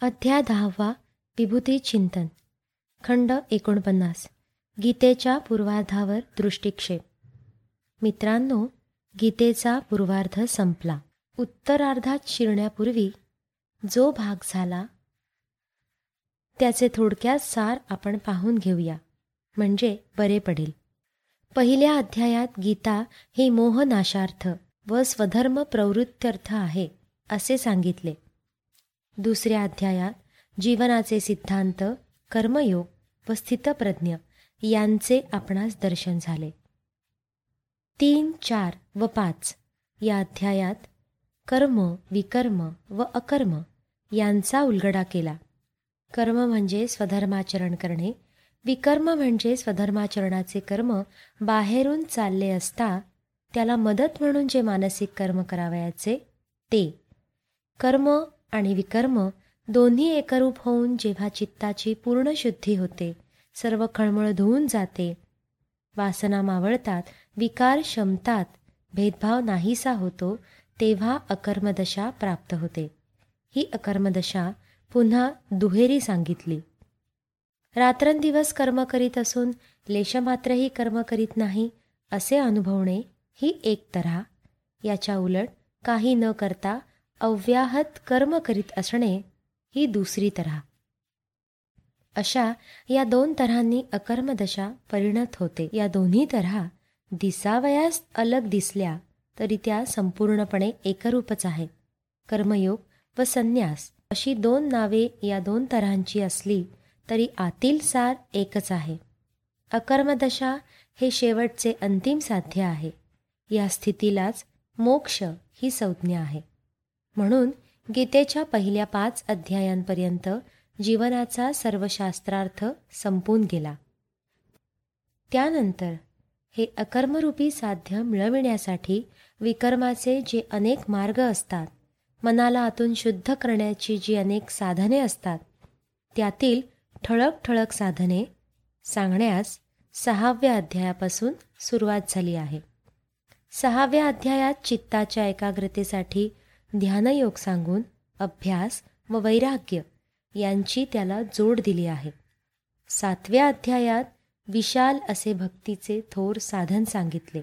अध्याय दहावा विभूती चिंतन. खंड एकोणपन्नास. गीतेच्या पूर्वार्धावर दृष्टिक्षेप. मित्रांनो गीतेचा पूर्वार्ध संपला. उत्तरार्धात शिरण्यापूर्वी जो भाग झाला त्याचे थोडक्यात सार आपण पाहून घेऊया. म्हणजे बरे पडेल. पहिल्या अध्यायात गीता ही मोहनाशार्थ व स्वधर्म प्रवृत्त्यर्थ आहे असे सांगितले. दुसऱ्या अध्यायात जीवनाचे सिद्धांत कर्मयोग व स्थितप्रज्ञ यांचे आपणास दर्शन झाले. तीन चार व पाच या अध्यायात कर्म विकर्म व अकर्म यांचा उलगडा केला. कर्म म्हणजे स्वधर्माचरण करणे विकर्म म्हणजे स्वधर्माचरणाचे कर्म बाहेरून चालले असता त्याला मदत म्हणून जे मानसिक कर्म करावयाचे ते. कर्म आणि विकर्म दोन्ही एकरूप होऊन जेव्हा चित्ताची पूर्ण शुद्धी होते सर्व खळमळ धुवून जाते. वासना मावळतात विकार शमतात भेदभाव नाहीसा होतो तेव्हा अकर्मदशा प्राप्त होते. ही अकर्मदशा पुन्हा दुहेरी सांगितली. रात्रंदिवस कर्म करीत असून लेशमात्रही कर्म करीत नाही असे अनुभवणे ही एक तऱ्हा. याच्या उलट काही न करता अव्याहत कर्म करीत असणे ही दुसरी तऱ्हा अशा या दोन तऱ्हांनी अकर्मदशा परिणत होते. या दोन्ही तऱ्हा दिसावयास अलग दिसल्या तरी त्या संपूर्णपणे एकरूपच आहेत. कर्मयोग व संन्यास अशी दोन नावे या दोन तऱ्हांची असली तरी आतील सार एकच आहे. अकर्मदशा हे शेवटचे अंतिम साध्य आहे. या स्थितीलाच मोक्ष ही संज्ञा आहे. म्हणून गीतेच्या पहिल्या पाच अध्यायांपर्यंत जीवनाचा सर्व शास्त्रार्थ संपून गेला. त्यानंतर हे अकर्मरूपी साध्य मिळविण्यासाठी विकर्माचे जे अनेक मार्ग असतात मनाला आतून शुद्ध करण्याची जी अनेक साधने असतात त्यातील ठळक ठळक साधने सांगण्यास सहाव्या अध्यायापासून सुरुवात झाली आहे. सहाव्या अध्यायात चित्ताच्या एकाग्रतेसाठी ध्यानयोग सांगून अभ्यास व वैराग्य यांची त्याला जोड दिली आहे. सातव्या अध्यायात विशाल असे भक्तीचे थोर साधन सांगितले.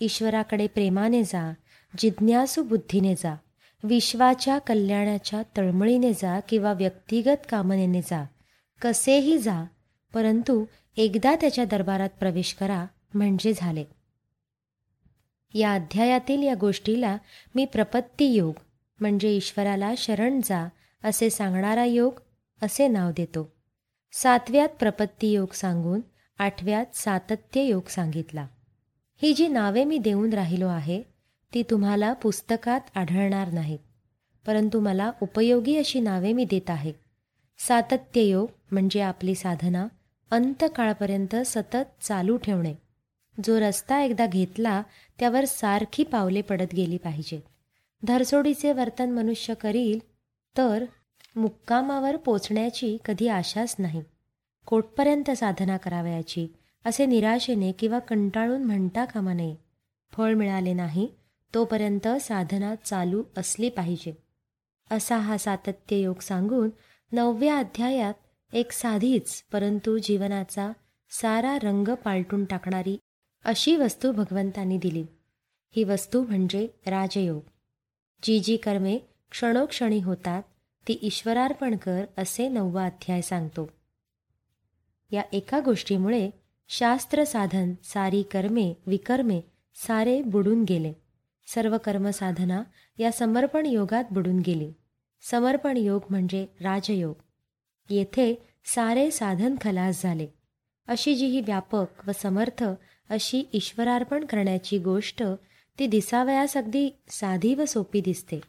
ईश्वराकडे प्रेमाने जा जिज्ञासू बुद्धीने जा विश्वाच्या कल्याणाच्या तळमळीने जा किंवा व्यक्तिगत कामनेने जा. कसेही जा परंतु एकदा त्याच्या दरबारात प्रवेश करा म्हणजे झाले. या अध्यायातील या गोष्टीला मी प्रपत्ती योग म्हणजे ईश्वराला शरण जा असे सांगणारा योग असे नाव देतो. सातव्यात प्रपत्ती योग सांगून आठव्यात सातत्य योग सांगितला. ही जी नावे मी देऊन राहिलो आहे ती तुम्हाला पुस्तकात आढळणार नाहीत परंतु मला उपयोगी अशी नावे मी देत आहे. सातत्य योग म्हणजे आपली साधना अंतकाळपर्यंत सतत चालू ठेवणे. जो रस्ता एकदा घेतला त्यावर सारखी पावले पडत गेली पाहिजेत धरसोडीचे वर्तन मनुष्य करील तर मुक्कामावर पोचण्याची कधी आशाच नाही. कोटपर्यंत साधना करावयाची असे निराशेने किंवा कंटाळून म्हणता कामा नये. फळ मिळाले नाही तोपर्यंत साधना चालू असली पाहिजे. असा हा सातत्य योग सांगून नवव्या अध्यायात एक साधीच परंतु जीवनाचा सारा रंग पालटून टाकणारी अशी वस्तू भगवंतांनी दिली. ही वस्तू म्हणजे राजयोग. जी जी कर्मे क्षणोक्षणी होतात ती ईश्वरार्पण कर असे नववा अध्याय सांगतो. या एका गोष्टीमुळे शास्त्र साधन सारी कर्मे विकर्मे सारे बुडून गेले. सर्व कर्मसाधना या समर्पण योगात बुडून गेली. समर्पण योग म्हणजे राजयोग. येथे सारे साधन खलास झाले. अशी जी ही व्यापक व समर्थ अशी ईश्वरार्पण करण्याची गोष्ट ती दिसावयास अगदी साधी व सोपी दिसते.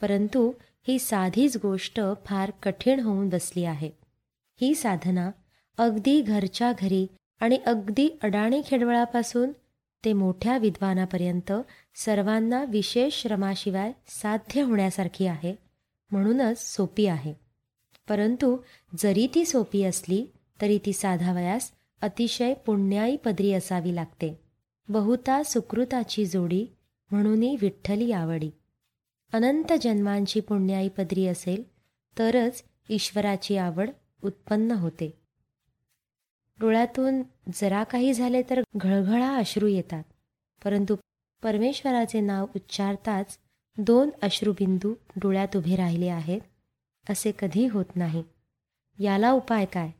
परंतु ही साधीच गोष्ट फार कठीण होऊन बसली आहे. ही साधना अगदी घरच्या घरी आणि अगदी अडाणी खेडवळापासून ते मोठ्या विद्वानापर्यंत सर्वांना विशेष श्रमाशिवाय साध्य होण्यासारखी आहे म्हणूनच सोपी आहे. परंतु जरी ती सोपी असली तरी ती साधावयास अतिशय पुण्याई पदरी असावी लागते. बहुता सुकृताची जोडी म्हणूनही विठ्ठली आवडी. अनंत जन्मांची पुण्याई पदरी असेल तरच ईश्वराची आवड उत्पन्न होते. डोळ्यातून जरा काही झाले तर घळघळा अश्रू येतात परंतु परमेश्वराचे नाव उच्चारताच दोन अश्रुबिंदू डोळ्यात उभे राहिले आहेत असे कधी होत नाही. याला उपाय काय?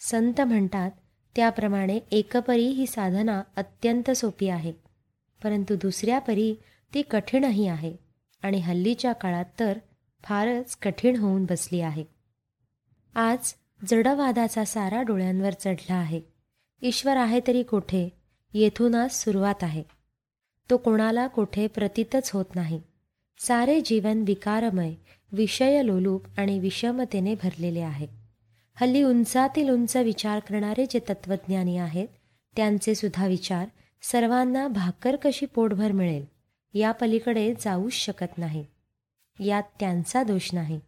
संत म्हणतात त्याप्रमाणे एकपरी ही साधना अत्यंत सोपी आहे. परंतु दुसऱ्या परी ती कठीणही आहे आणि हल्लीच्या काळात तर फारच कठीण होऊन बसली आहे. आज जडवादाचा सारा डोळ्यांवर चढला आहे. ईश्वर आहे तरी कोठे? येथूनच सुरुवात आहे. तो कोणाला कोठे प्रतीतच होत नाही. सारे जीवन विकारमय विषयलोलूप आणि विषमतेने भरलेले आहे. हल्ली उंचातील उंच विचार करणारे जे तत्त्वज्ञानी आहेत त्यांचे सुद्धा विचार सर्वांना भाकर कशी पोटभर मिळेल या पलीकडे जाऊच शकत नाही. यात त्यांचा दोष नाही.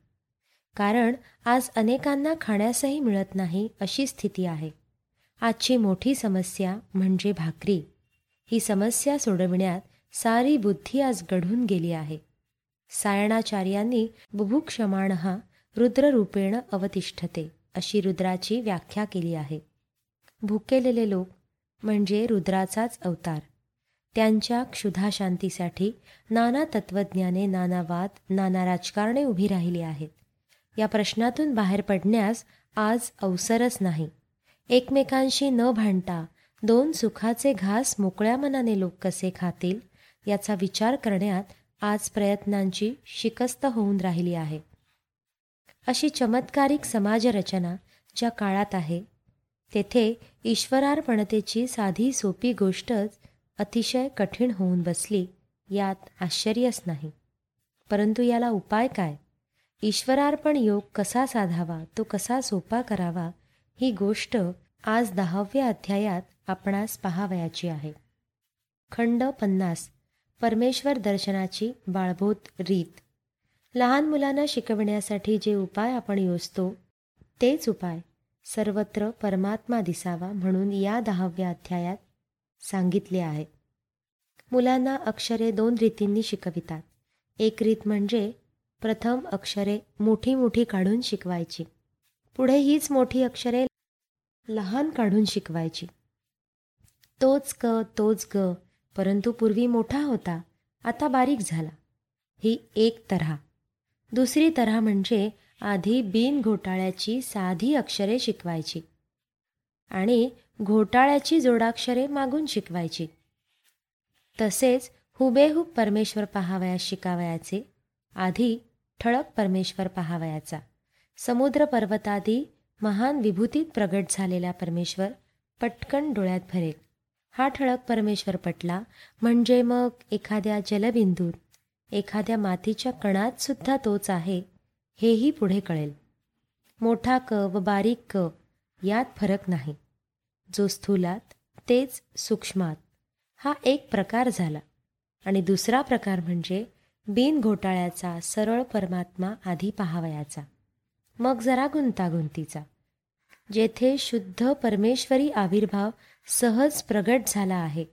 कारण आज अनेकांना खाण्यासही मिळत नाही अशी स्थिती आहे. आजची मोठी समस्या म्हणजे भाकरी. ही समस्या सोडविण्यात सारी बुद्धी आज गढून गेली आहे. सायणाचार्यांनी बुभुक्षमाण हा रुद्ररूपेण अवतिष्ठते. अशी रुद्राची व्याख्या केली आहे. भुकेलेले लोक म्हणजे रुद्राचाच अवतार. त्यांच्या क्षुधाशांतीसाठी नाना तत्त्वज्ञाने नाना वाद नाना राजकारणे उभी राहिली आहेत. या प्रश्नातून बाहेर पडण्यास आज अवसरच नाही. एकमेकांशी न भांडता दोन सुखाचे घास मोकळ्या मनाने लोक कसे खातील याचा विचार करण्यात आज प्रयत्नांची शिकस्त होऊन राहिली आहे. अशी चमत्कारिक समाजरचना ज्या काळात आहे तेथे ईश्वरार्पणतेची साधी सोपी गोष्टच अतिशय कठीण होऊन बसली यात आश्चर्यच नाही. परंतु याला उपाय काय? ईश्वरार्पण योग कसा साधावा तो कसा सोपा करावा ही गोष्ट आज दहाव्या अध्यायात आपणास पहावयाची आहे. खंड पन्नास. परमेश्वर दर्शनाची बाळभूत रीत. लहान मुलांना शिकविण्यासाठी जे उपाय आपण योजतो तेच उपाय सर्वत्र परमात्मा दिसावा म्हणून या दहाव्या अध्यायात सांगितले आहे. मुलांना अक्षरे दोन रीतींनी शिकवितात. एक रीत म्हणजे प्रथम अक्षरे मोठी मोठी काढून शिकवायची. पुढे हीच मोठी अक्षरे लहान काढून शिकवायची. तोच क तोच ग परंतु पूर्वी मोठा होता आता बारीक झाला. ही एक तऱ्हा दुसरी तऱ्हा म्हणजे आधी बिन घोटाळ्याची साधी अक्षरे शिकवायची आणि घोटाळ्याची जोडाक्षरे मागून शिकवायची. तसेच हुबेहूब परमेश्वर पहावयास शिकावयाचे आधी ठळक परमेश्वर पहावयाचा समुद्र पर्वतादी महान विभूतीत प्रगट झालेला परमेश्वर पटकन डोळ्यात भरेल. हा ठळक परमेश्वर पटला म्हणजे मग एखाद्या जलबिंदूत एखाद्या मातीच्या कणात सुद्धा तोच आहे हेही पुढे कळेल. मोठा क व बारीक क यात फरक नाही. जो स्थूलात तेच सूक्ष्मात. हा एक प्रकार झाला. आणि दुसरा प्रकार म्हणजे बिन घोटाळ्याचा सरळ परमात्मा आधी पाहावयाचा. मग जरा गुंतागुंतीचा. जेथे शुद्ध परमेश्वरी आविर्भाव सहज प्रगट झाला आहे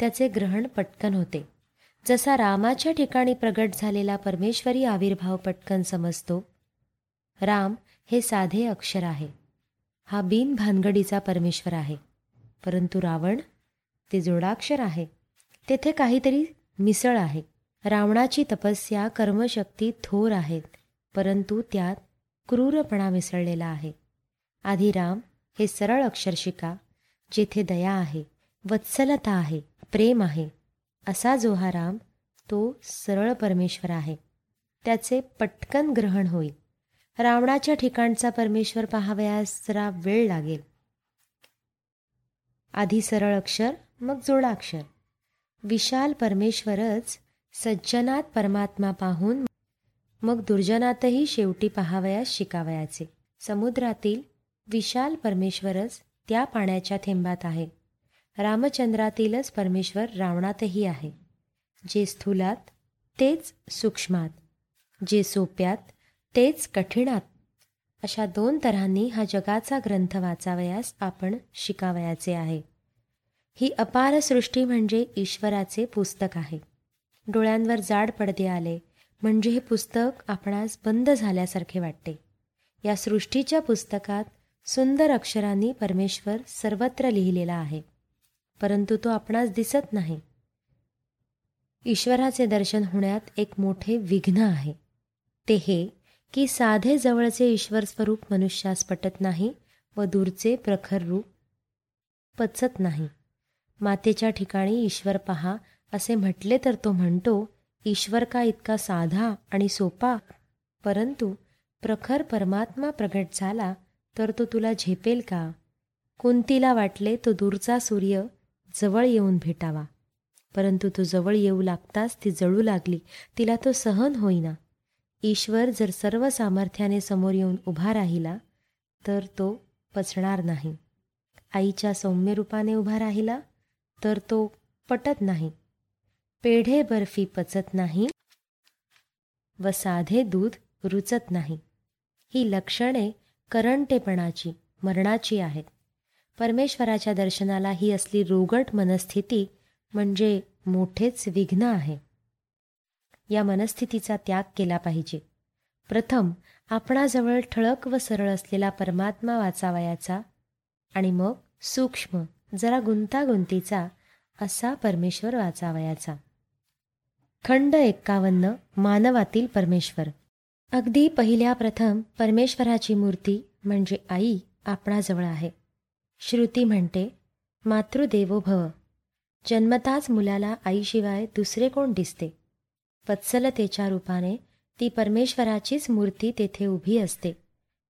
त्याचे ग्रहण पटकन होते. जसा रामाच्या ठिकाणी प्रगट झालेला परमेश्वरी आविर्भाव पटकन समजतो राम हे साधे अक्षर आहे. हा बिन भानगडीचा परमेश्वर आहे. परंतु रावण ते जोडाक्षर आहे. तेथे काहीतरी मिसळ आहे. रावणाची तपस्या कर्मशक्ती थोर आहेत. परंतु त्यात क्रूरपणा मिसळलेला आहे. आधी राम हे सरळ अक्षर शिका जेथे दया आहे वत्सलता आहे प्रेम आहे. असा जो हा राम तो सरळ परमेश्वर आहे. त्याचे पटकन ग्रहण होईल. रावणाच्या ठिकाणचा परमेश्वर पाहावयास जरा वेळ लागेल. आधी सरळ अक्षर मग जोडाक्षर. विशाल परमेश्वरच सज्जनात परमात्मा पाहून मग दुर्जनातही शेवटी पहावयास शिकावयाचे. समुद्रातील विशाल परमेश्वरच त्या पाण्याच्या थेंबात आहे. रामचंद्रातीलच परमेश्वर रावणातही आहे. जे स्थूलात तेच सूक्ष्मात. जे सोप्यात तेच कठीणात. अशा दोन तऱ्हांनी हा जगाचा ग्रंथ वाचावयास आपण शिकावयाचे आहे. ही अपार सृष्टी म्हणजे ईश्वराचे पुस्तक आहे. डोळ्यांवर जाड पडदे आले म्हणजे हे पुस्तक आपणास बंद झाल्यासारखे वाटते. या सृष्टीच्या पुस्तकात सुंदर अक्षरांनी परमेश्वर सर्वत्र लिहिलेला आहे. परंतु तो आपणास दिसत नाही. ईश्वराचे दर्शन होण्यात एक मोठे विघ्न आहे. ते हे की साधे जवळचे ईश्वर स्वरूप मनुष्यास पटत नाही व दूरचे प्रखर रूप पचत नाही. मातेच्या ठिकाणी ईश्वर पहा असे म्हटले तर तो म्हणतो ईश्वर का इतका साधा आणि सोपा? परंतु प्रखर परमात्मा प्रगट झाला तर तो तुला झेपेल का? कुंतीला वाटले तो दूरचा सूर्य जवळ येऊन भेटावा. परंतु तो जवळ येऊ लागताच ती जळू लागली. तिला तो सहन होईना. ईश्वर जर सर्व सामर्थ्याने समोर येऊन उभा राहिला तर तो पचणार नाही. आईच्या सौम्य रूपाने उभा राहिला तर तो पटत नाही. पेढे बर्फी पचत नाही व साधे दूध रुचत नाही. ही लक्षणे करंटेपणाची मरणाची आहेत. परमेश्वराच्या दर्शनाला ही असली रोगट मनस्थिती म्हणजे मोठेच विघ्न आहे. या मनस्थितीचा त्याग केला पाहिजे. प्रथम आपणाजवळ ठळक व सरळ असलेला परमात्मा वाचावयाचा आणि मग सूक्ष्म जरा गुंतागुंतीचा असा परमेश्वर वाचावयाचा. खंड एक्कावन्न मानवातील परमेश्वर. अगदी पहिल्या प्रथम परमेश्वराची मूर्ती म्हणजे आई आपणाजवळ आहे. श्रुती म्हणते मातृदेवो भव. जन्मताच मुलाला आईशिवाय दुसरे कोण दिसते? वत्सलतेच्या रूपाने ती परमेश्वराचीच मूर्ती तेथे उभी असते.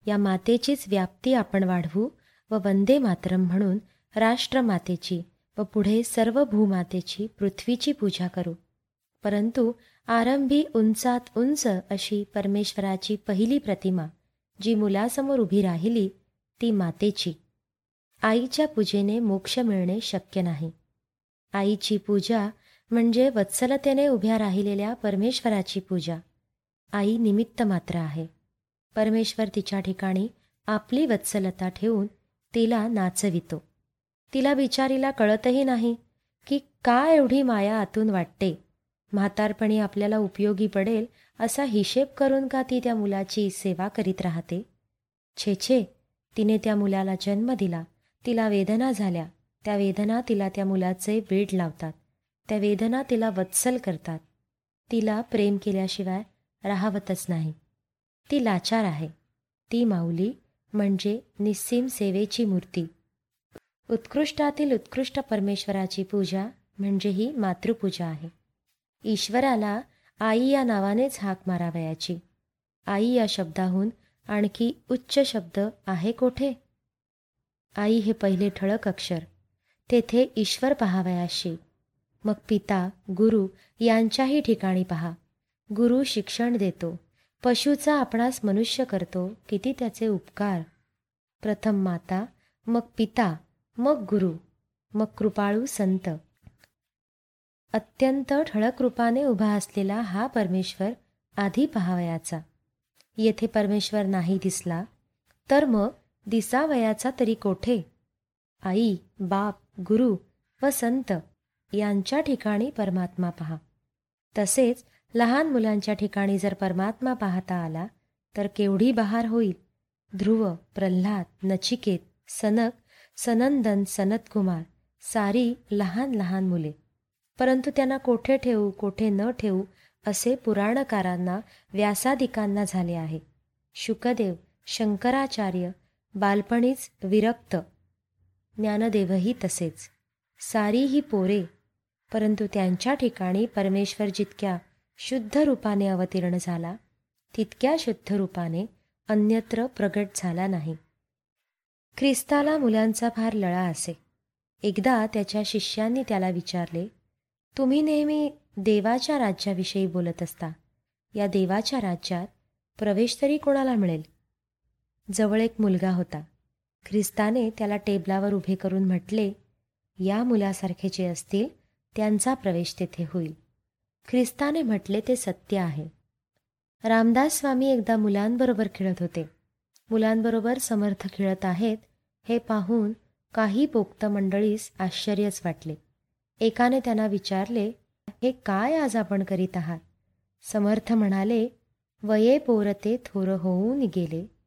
या मातेचीच व्याप्ती आपण वाढवू व वंदे मातरम म्हणून राष्ट्रमातेची व पुढे सर्व भूमातेची पृथ्वीची पूजा करू. परंतु आरंभी उंचात उंच अशी परमेश्वराची पहिली प्रतिमा जी मुलासमोर उभी राहिली ती मातेची. आईच्या पूजेने मोक्ष मिळणे शक्य नाही. आईची पूजा म्हणजे वत्सलतेने उभ्या राहिलेल्या परमेश्वराची पूजा. आई निमित्त मात्र आहे. परमेश्वर तिच्या ठिकाणी आपली वत्सलता ठेवून तिला नाचवितो. तिला बिचारीला कळतही नाही की का एवढी माया आतून वाटते. म्हातारपणी आपल्याला उपयोगी पडेल असा हिशेब करून का ती त्या मुलाची सेवा करीत राहते? छे छे तिने त्या मुलाला जन्म दिला. तिला वेदना झाल्या. त्या वेदना तिला त्या मुलाचे वेड लावतात. त्या वेदना तिला वत्सल करतात. तिला प्रेम केल्याशिवाय राहावतच नाही. ती लाचार आहे. ती माऊली म्हणजे निस्सीम सेवेची मूर्ती. उत्कृष्टातील उत्कृष्ट परमेश्वराची पूजा म्हणजे ही मातृपूजा आहे. ईश्वराला आई या नावानेच हाक मारावयाची. आई या शब्दाहून आणखी उच्च शब्द आहे कोठे? आई हे पहिले ठळक अक्षर. तेथे ईश्वर पहावयाशी. मग पिता गुरु यांच्याही ठिकाणी पहा. गुरु शिक्षण देतो. पशुचा आपणास मनुष्य करतो किती त्याचे उपकार. प्रथम माता मग पिता मग गुरु मग कृपाळू संत. अत्यंत ठळक रूपाने उभा असलेला हा परमेश्वर आधी पहावयाचा. येथे परमेश्वर नाही दिसला तर मग दिसावयाचा तरी कोठे? आई बाप गुरु व संत यांच्या ठिकाणी परमात्मा पहा. तसेच लहान मुलांच्या ठिकाणी जर परमात्मा पाहता आला तर केवढी बहार होईल? ध्रुव प्रल्हाद नचिकेत सनक सनंदन सनतकुमार सारी लहान लहान मुले. परंतु त्यांना कोठे ठेवू कोठे न ठेवू असे पुराणकारांना व्यासादिकांना झाले आहे. शुकदेव शंकराचार्य बालपणीच विरक्त. ज्ञानदेवही तसेच. सारी ही पोरे परंतु त्यांच्या ठिकाणी परमेश्वर जितक्या शुद्ध रूपाने अवतीर्ण झाला तितक्या शुद्ध रूपाने अन्यत्र प्रगट झाला नाही. ख्रिस्ताला मुलांचा फार लळा असे. एकदा त्याच्या शिष्यांनी त्याला विचारले तुम्ही नेहमी देवाच्या राज्याविषयी बोलत असता. या देवाच्या राज्यात प्रवेश तरी कोणाला मिळेल? जवळ एक मुलगा होता. ख्रिस्ताने त्याला टेबलावर उभे करून म्हटले या मुलासारखे जे असतील त्यांचा प्रवेश तेथे होईल. ख्रिस्ताने म्हटले ते सत्य आहे. रामदास स्वामी एकदा मुलांबरोबर खेळत होते. मुलांबरोबर समर्थ खेळत आहेत हे पाहून काही पोक्त मंडळीस आश्चर्यच वाटले. एकाने त्यांना विचारले हे काय आज आपण करीत आहात? समर्थ म्हणाले वये पोरते थोर होऊन गेले.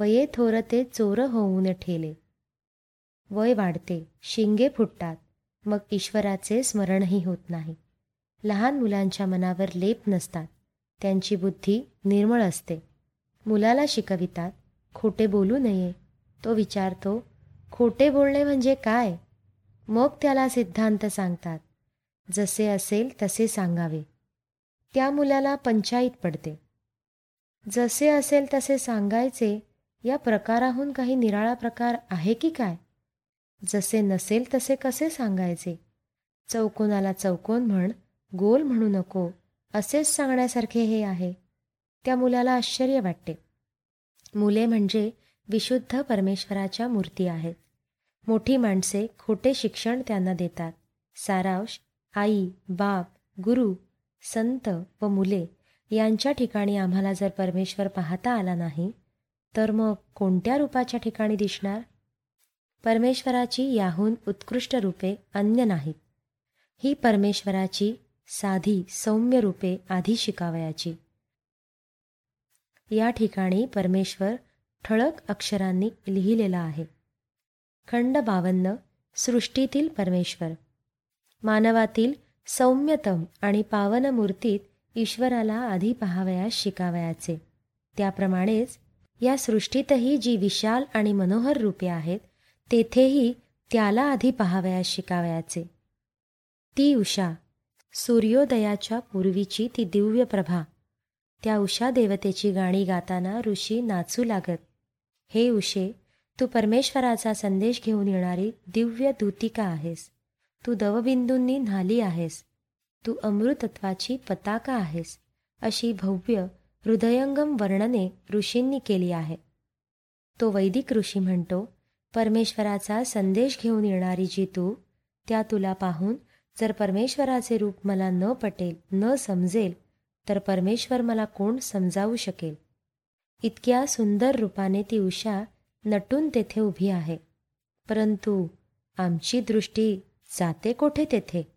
वये थोरते चोर होऊन ठेले. वय वाढते शिंगे फुटतात मग ईश्वराचे स्मरणही होत नाही. लहान मुलांच्या मनावर लेप नसतात त्यांची बुद्धी निर्मळ असते. मुलाला शिकवितात खोटे बोलू नये. तो विचारतो खोटे बोलणे म्हणजे काय? मग त्याला सिद्धांत सांगतात जसे असेल तसे सांगावे. त्या मुलाला पंचायत पडते. जसे असेल तसे सांगायचे या प्रकाराहून काही निराळा प्रकार आहे की काय? जसे नसेल तसे कसे सांगायचे? चौकोनाला चौकोन म्हण गोल म्हणू नको असेच सांगण्यासारखे हे आहे. त्या मुलाला आश्चर्य वाटते. मुले म्हणजे विशुद्ध परमेश्वराच्या मूर्ती आहेत. मोठी माणसे खोटे शिक्षण त्यांना देतात. सारांश आई बाप गुरु संत व मुले यांच्या ठिकाणी आम्हाला जर परमेश्वर पाहता आला नाही तर मग कोणत्या रूपाच्या ठिकाणी दिसणार? परमेश्वराची याहून उत्कृष्ट रूपे अन्य नाहीत. ही परमेश्वराची साधी सौम्य रूपे आधी शिकावयाची. या ठिकाणी परमेश्वर ठळक अक्षरांनी लिहिलेला आहे. खंड बावन्न सृष्टीतील परमेश्वर. मानवातील सौम्यतम आणि पावन मूर्तीत ईश्वराला आधी पाहावयास शिकावयाचे. त्याप्रमाणेच या सृष्टीतही जी विशाल आणि मनोहर रूपे आहेत तेथेही त्याला आधी पाहावयास शिकावयाचे. ती उषा सूर्योदयाच्या पूर्वीची ती दिव्य प्रभा. त्या उषा देवतेची गाणी गाताना ऋषी नाचू लागत. हे उषे तू परमेश्वराचा संदेश घेऊन येणारी दिव्य दूतिका आहेस. तू दवबिंदूंनी न्हाली आहेस. तू अमृतत्वाची पताका आहेस. अशी भव्य हृदयंगम वर्णने ऋषींनी केली आहे. तो वैदिक ऋषी म्हणतो परमेश्वराचा संदेश घेऊन येणारी जी तू त्या तुला पाहून जर परमेश्वराचे रूप मला न पटेल न समजेल तर परमेश्वर मला कोण समजावू शकेल? इतक्या सुंदर रूपाने ती उषा नटून तेथे उभी आहे. परंतु आमची दृष्टी जाते कोठे तेथे?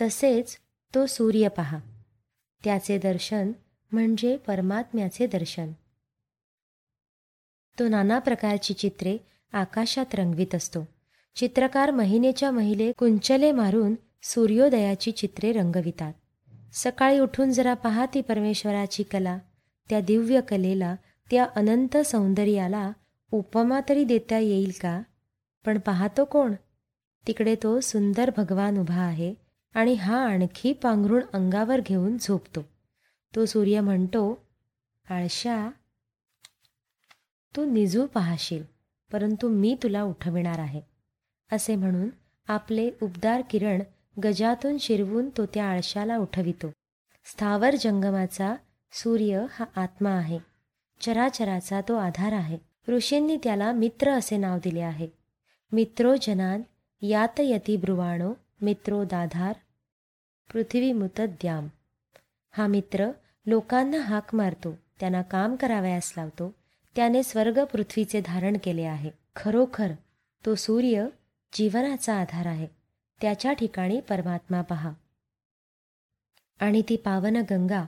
तसेच तो सूर्य पहा. त्याचे दर्शन म्हणजे परमात्म्याचे दर्शन. तो नाना प्रकारची चित्रे आकाशात रंगवीत असतो. चित्रकार महिनेच्या महिले कुंचले मारून सूर्योदयाची चित्रे रंगवितात. सकाळी उठून जरा पहा ती परमेश्वराची कला. त्या दिव्य कलेला त्या अनंत सौंदर्याला उपमा तरी देता येईल का? पण पाहतो कोण? तिकडे तो सुंदर भगवान उभा आहे आणि हा आणखी पांघरुण अंगावर घेऊन झोपतो. तो सूर्य म्हणतो आळशा तू निजू पाहशील परंतु मी तुला उठविणार आहे. असे म्हणून आपले उबदार किरण गजातून शिरवून तो त्या आळशाला उठवितो. स्थावर जंगमाचा सूर्य हा आत्मा आहे. चराचराचा तो आधार आहे. ऋषींनी त्याला मित्र असे नाव दिले आहे. मित्रो जनान यातयती ब्रुवाणो मित्रो दाधार पृथ्वी मुतद्याम हा मित्र लोकांना हाक मारतो त्यांना काम करावयास लावतो त्याने स्वर्ग पृथ्वीचे धारण केले आहे. खरोखर तो सूर्य जीवनाचा आधार आहे. त्याच्या ठिकाणी परमात्मा पहा. आणि ती पावन गंगा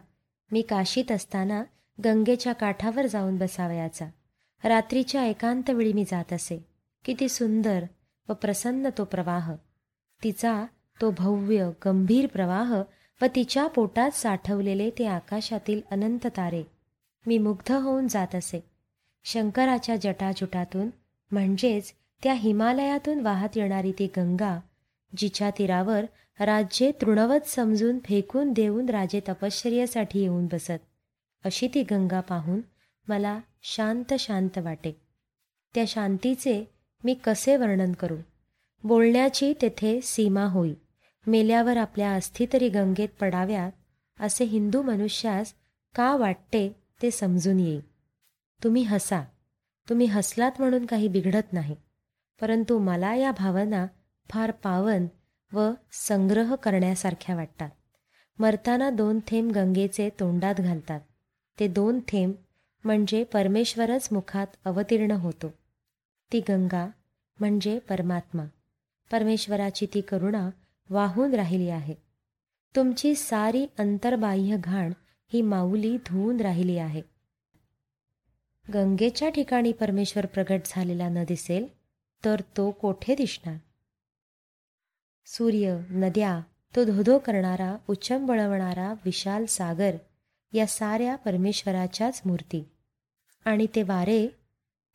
मी काशीत असताना गंगेच्या काठावर जाऊन बसावयाचा. रात्रीच्या एकांत वेळी मी जात असे. किती सुंदर व प्रसन्न तो प्रवाह. तिचा तो भव्य गंभीर प्रवाह व तिच्या पोटात साठवलेले ते आकाशातील अनंत तारे मी मुग्ध होऊन जात असे. शंकराच्या जटाजुटातून म्हणजेच त्या हिमालयातून वाहत येणारी ती गंगा जिच्या तीरावर राज्ये तृणवत समजून फेकून देऊन राजे तपश्चर्यासाठी येऊन बसत अशी ती गंगा पाहून मला शांत शांत वाटे. त्या शांतीचे मी कसे वर्णन करू? बोलण्याची तेथे सीमा होई. मेल्यावर आपल्या अस्थितरी गंगेत पडाव्यात असे हिंदू मनुष्यास का वाटते ते समजून येईल. तुम्ही हसा. तुम्ही हसलात म्हणून काही बिघडत नाही. परंतु मला या भावना फार पावन व संग्रह करण्यासारख्या वाटतात. मरताना दोन थेंब गंगेचे तोंडात घालतात. ते दोन थेंब म्हणजे परमेश्वरच मुखात अवतीर्ण होतो. ती गंगा म्हणजे परमात्मा. परमेश्वराची ती करुणा वाहून राहिली आहे. तुमची सारी अंतर्बाह्य घाण ही माऊली धुवून राहिली आहे. गंगेच्या ठिकाणी परमेश्वर प्रगट झालेला न दिसेल तर तो कोठे दिसणार? सूर्य नद्या तो धोधो करणारा उच्चम बळवणारा विशाल सागर या साऱ्या परमेश्वराच्याच मूर्ती. आणि ते वारे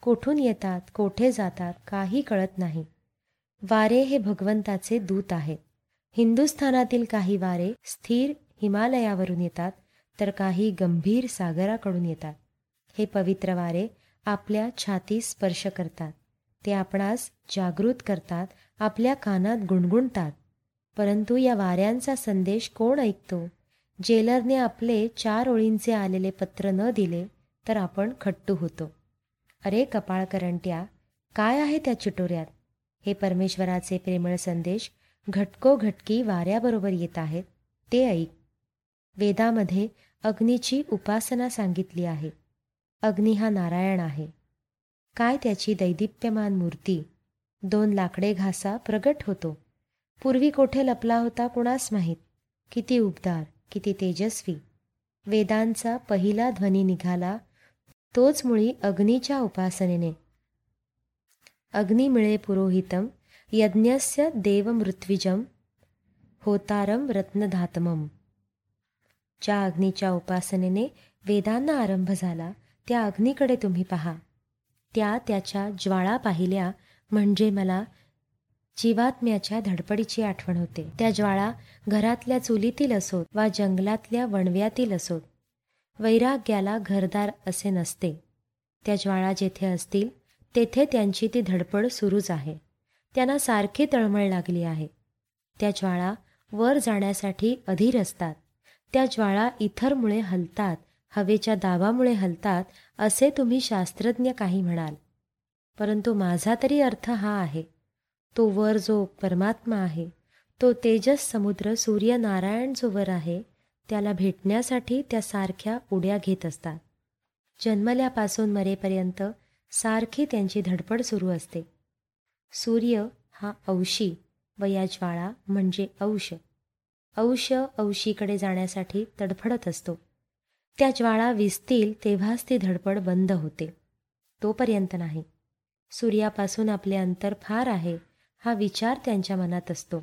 कोठून येतात कोठे जातात काही कळत नाही. वारे हे भगवंताचे दूत आहेत. हिंदुस्थानातील काही वारे स्थिर हिमालयावरून येतात तर काही गंभीर सागराकडून येतात. हे पवित्र वारे आपल्या छातीस स्पर्श करतात. ते आपणास जागृत करतात आपल्या कानात गुणगुणतात. परंतु या वाऱ्यांचा संदेश कोण ऐकतो? जेलरने आपले चार ओळींचे आलेले पत्र न दिले तर आपण खट्टू होतो. अरे कपाळ करंट्या काय आहे त्या चिटोऱ्यात? हे परमेश्वराचे प्रेमळ संदेश घटकोघटकी वाऱ्याबरोबर येत आहेत ते ऐक. वेदामध्ये अग्नीची उपासना सांगितली आहे. अग्नी हा नारायण आहे. काय त्याची दैदिप्यमान मूर्ती? दोन लाकडे घासा प्रगट होतो. पूर्वी कोठे लपला होता कुणास माहीत? किती उबदार किती तेजस्वी. वेदांचा पहिला ध्वनी निघाला तोच मुळी अग्नीच्या उपासनेने. अग्निमिळे पुरोहितम यज्ञस्य देवमृत्विजं होतारम रत्नधातमम ज्या अग्नीच्या उपासनेने वेदांना आरंभ झाला त्या अग्नीकडे तुम्ही पहा. त्या त्याच्या ज्वाळा पाहिल्या म्हणजे मला जीवात्म्याच्या धडपडीची आठवण होते. त्या ज्वाळा घरातल्या चुलीतील असोत वा जंगलातल्या वणव्यातील असोत. वैराग्याला घरदार असे नसते. त्या ज्वाळा जेथे असतील तेथे त्यांची ती धडपड सुरूच आहे. त्यांना सारखी तळमळ लागली आहे. त्या ज्वाळा वर जाण्यासाठी अधीर असतात. त्या ज्वाळा इथरमुळे हलतात हवेच्या दाबामुळे हलतात असे तुम्ही शास्त्रज्ञ काही म्हणाल. परंतु माझा तरी अर्थ हा आहे. तो वर जो परमात्मा आहे तो तेजस समुद्र सूर्यनारायण जो वर आहे त्याला भेटण्यासाठी त्या सारख्या उड्या घेत असतात. जन्मल्यापासून मरेपर्यंत सारखी त्यांची धडपड सुरू असते. सूर्य हा औशी व या ज्वाळा म्हणजे औष. औष औशीकडे जाण्यासाठी तडफडत असतो. त्या ज्वाळा विजतील तेव्हाच ती धडपड बंद होते. तोपर्यंत नाही. सूर्यापासून आपले अंतर फार आहे हा विचार त्यांच्या मनात असतो.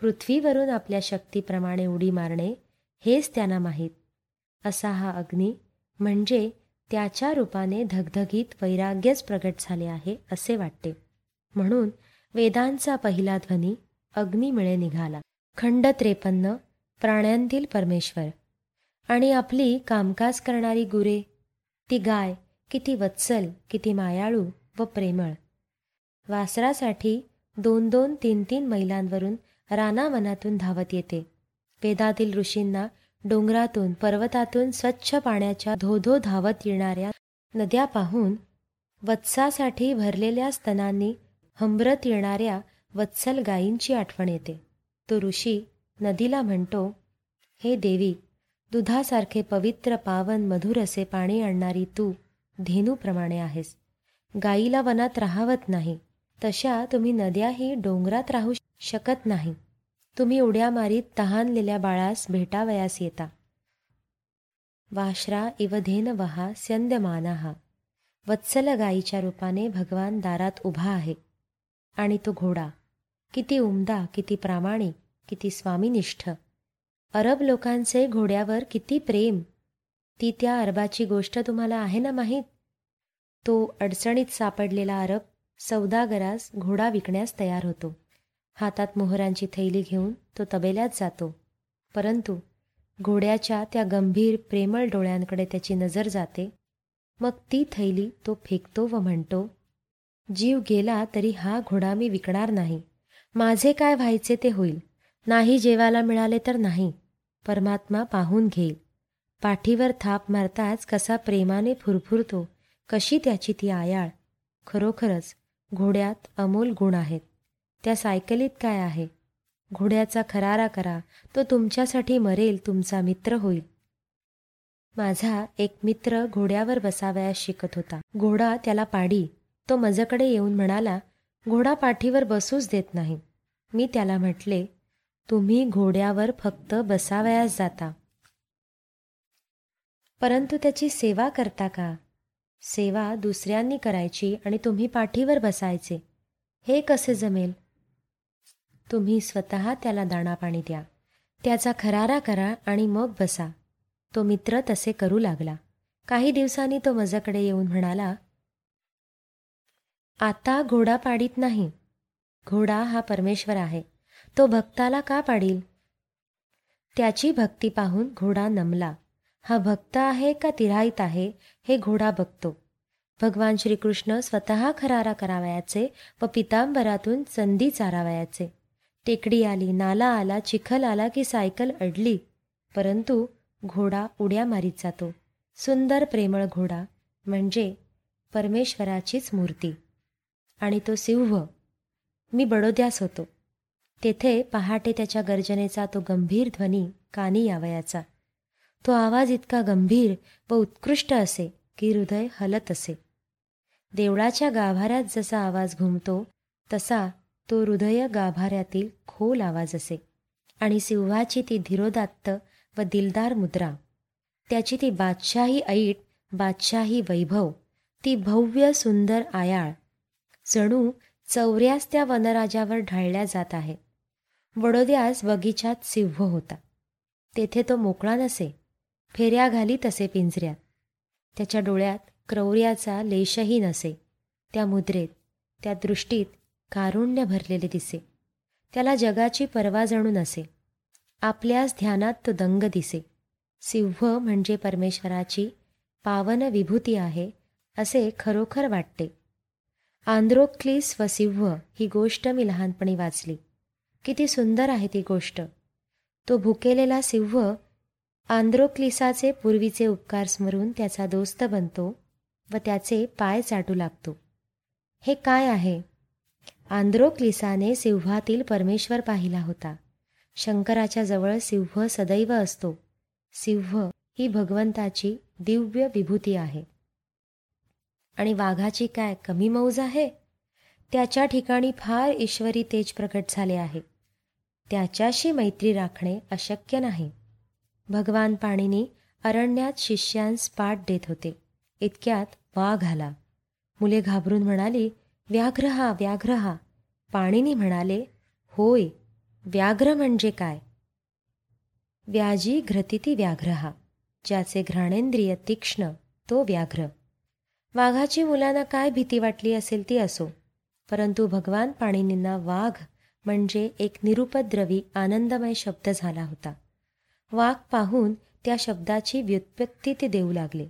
पृथ्वीवरून आपल्या शक्तीप्रमाणे उडी मारणे हेच त्यांना माहीत. असा हा अग्नी म्हणजे त्याच्या रूपाने धगधगीत वैराग्यच प्रगट झाले आहे असे वाटते. म्हणून वेदांचा पहिला ध्वनी अग्निमिळे निघाला. खंड त्रेपन्न प्राण्यांतील परमेश्वर. आणि आपली कामकाज करणारी गुरे ती गाय किती वत्सल किती मायाळू व प्रेमळ. वासरासाठी दोन दोन तीन तीन मैलांवरून रानावनातून धावत येते. वेदातील ऋषींना डोंगरातून पर्वतातून स्वच्छ पाण्याच्या धोधो धावत येणाऱ्या नद्या पाहून वत्सासाठी भरलेल्या स्तनांनी हंबरत येणाऱ्या वत्सल गायींची आठवण येते. तो ऋषी नदीला म्हणतो हे देवी दुधासारखे पवित्र पावन मधुर असे पाणी आणणारी तू धेनूप्रमाणे आहेस. गाईला वनात राहावत नाही. तशा तुम्ही नद्याही डोंगरात राहू शकत नाही. तुम्ही उड्या मारीत तहानलेल्या बाळास भेटावयास येता. वाश्रा इवधेन वहा स्यंदमानाहा वत्सल गायीच्या रूपाने भगवान दारात उभा आहे. आणि तो घोडा. किती उमदा किती प्रामाणिक किती स्वामीनिष्ठ. अरब लोकांचे घोड्यावर किती प्रेम. ती त्या अरबाची गोष्ट तुम्हाला आहे ना माहीत? तो अडचणीत सापडलेला अरब सौदागरास घोडा विकण्यास तयार होतो. हातात मोहरांची थैली घेऊन तो तबेल्यात जातो. परंतु घोड्याच्या त्या गंभीर प्रेमळ डोळ्यांकडे त्याची नजर जाते. मग ती थैली तो फेकतो व म्हणतो जीव गेला तरी हा घोडा मी विकणार नाही. माझे काय व्हायचे ते होईल. नाही जेवायला मिळाले तर नाही. परमात्मा पाहून घेईल. पाठीवर थाप मारताच कसा प्रेमाने फुरफुरतो कशी त्याची ती आयाळ. खरोखरच घोड्यात अमोल गुण आहेत. त्या सायकलीत काय आहे? घोड्याचा खरारा करा तो तुमच्यासाठी मरेल तुमचा मित्र होईल. माझा एक मित्र घोड्यावर बसावयास शिकत होता. घोडा त्याला पाडी तो मजकडे येऊन म्हणाला घोडा पाठीवर बसूच देत नाही. मी त्याला म्हटले तुम्ही घोड्यावर फक्त बसावयास जाता. परंतु त्याची सेवा करता का? सेवा दुसऱ्यांनी करायची आणि तुम्ही पाठीवर बसायचे. हे कसे जमेल? तुम्ही स्वतः त्याला दाणापाणी द्या. त्याचा खरारा करा आणि मग बसा. तो मित्र तसे करू लागला. काही दिवसांनी तो माझ्याकडे येऊन म्हणाला आता घोडा पाडीत नाही. घोडा हा परमेश्वर आहे. तो भक्ताला का पाडील? त्याची भक्ती पाहून घोडा नमला. हा भक्त आहे का तिराईत आहे हे घोडा बघतो. भगवान श्रीकृष्ण स्वतः खरारा करावयाचे व पितांबरातून संधी चारावयाचे. टेकडी आली नाला आला चिखल आला की सायकल अडली. परंतु घोडा उड्या मारीत जातो. सुंदर प्रेमळ घोडा म्हणजे परमेश्वराचीच मूर्ती. आणि तो सिंह मी बडोद्यास होतो. तेथे पहाटे त्याच्या गर्जनेचा तो गंभीर ध्वनी कानी यावयाचा. तो आवाज इतका गंभीर व उत्कृष्ट असे की हृदय हलत असे. देवळाच्या गाभाऱ्यात जसा आवाज घुमतो तसा तो हृदय गाभाऱ्यातील खोल आवाज असे. आणि सिंहाची ती धीरोदात्त व दिलदार मुद्रा. त्याची ती बादशाही ऐट बादशाही वैभव ती भव्य सुंदर आयाळ जणू चौऱ्यास त्या वनराजावर ढाळल्या जात आहे. वडोद्यास बगीचात सिंह होता. तेथे तो मोकळा नसे फेऱ्या घाली तसे पिंजऱ्यात. त्याच्या डोळ्यात क्रौर्याचा लेशही नसे. त्या मुद्रेत त्या दृष्टीत कारुण्य भरलेले दिसे. त्याला जगाची पर्वा जणू नसे. आपल्याच ध्यानात तो दंग दिसे. सिंह म्हणजे परमेश्वराची पावन विभूती आहे असे खरोखर वाटते. आंध्रोक्लिस व सिंह ही गोष्ट मी लहानपणी वाचली. किती सुंदर आहे ती गोष्ट. तो भुकेलेला सिंह आंध्रोक्लिसाचे पूर्वीचे उपकार स्मरून त्याचा दोस्त बनतो व त्याचे पाय चाटू लागतो. हे काय आहे? आंद्रोक्लिसाने सिंहातील परमेश्वर पाहिला होता. शंकराच्या जवळ सिंह सदैव असतो. सिंह ही भगवंताची दिव्य विभूती आहे. आणि वाघाची काय कमी मौज आहे? त्याच्या ठिकाणी फार ईश्वरी तेज प्रकट झाले आहे. त्याच्याशी मैत्री राखणे अशक्य नाही. भगवान पाणीनी अरण्यात शिष्यांस पाठ देत होते. इतक्यात वाघ आला. मुले घाबरून म्हणाली व्याघ्र हा व्याघ्र हा पाणीनी म्हणाले होय व्याघ्र म्हणजे काय? व्याजी घ्रतिती व्याघ्र हा ज्याचे घ्राणेंद्रिय तीक्ष्ण तो व्याघ्र. वाघाची मुलांना काय भीती वाटली असेल ती असो. परंतु भगवान पाणिनींना वाघ म्हणजे एक निरुपद्रवी आनंदमय शब्द झाला होता. वाघ पाहून त्या शब्दाची व्युत्पत्ती ते देऊ लागले.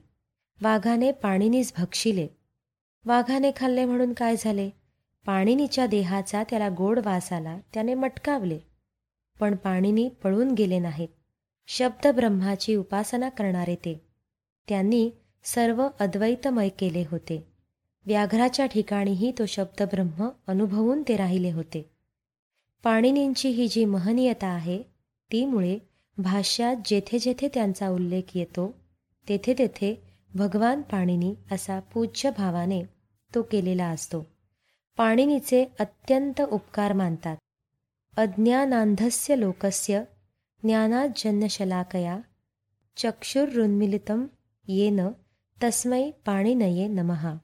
वाघाने पाणिनीस भक्षिले. वाघाने खाल्ले म्हणून काय झाले? पाणिनीच्या देहाचा त्याला गोड वास आला त्याने मटकावले. पण पाणिनी पळून गेले नाहीत. शब्द ब्रह्माची उपासना करणारे ते. त्यांनी सर्व अद्वैतमय केले होते. व्याघ्राच्या ठिकाणीही तो शब्द ब्रह्म अनुभवून ते राहिले होते. पाणिनींची ही जी महनीयता आहे तीमुळे भाष्यात जेथे जेथे त्यांचा उल्लेख येतो तेथे तेथे भगवान पाणिनी असा पूज्य भावाने तो केलेला असतो. पाणिनीचे अत्यंत उपकार मानतात. अज्ञानांधस्य लोकस्य ज्ञानाजन्यशलाकया चक्षुरुन्मिलितं येन तस्मै पाणिनये नमहा